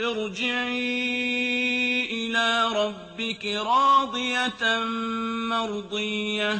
ارْجِعِي إِلَىٰ رَبِّكِ رَاضِيَةً مَّرْضِيَّةً.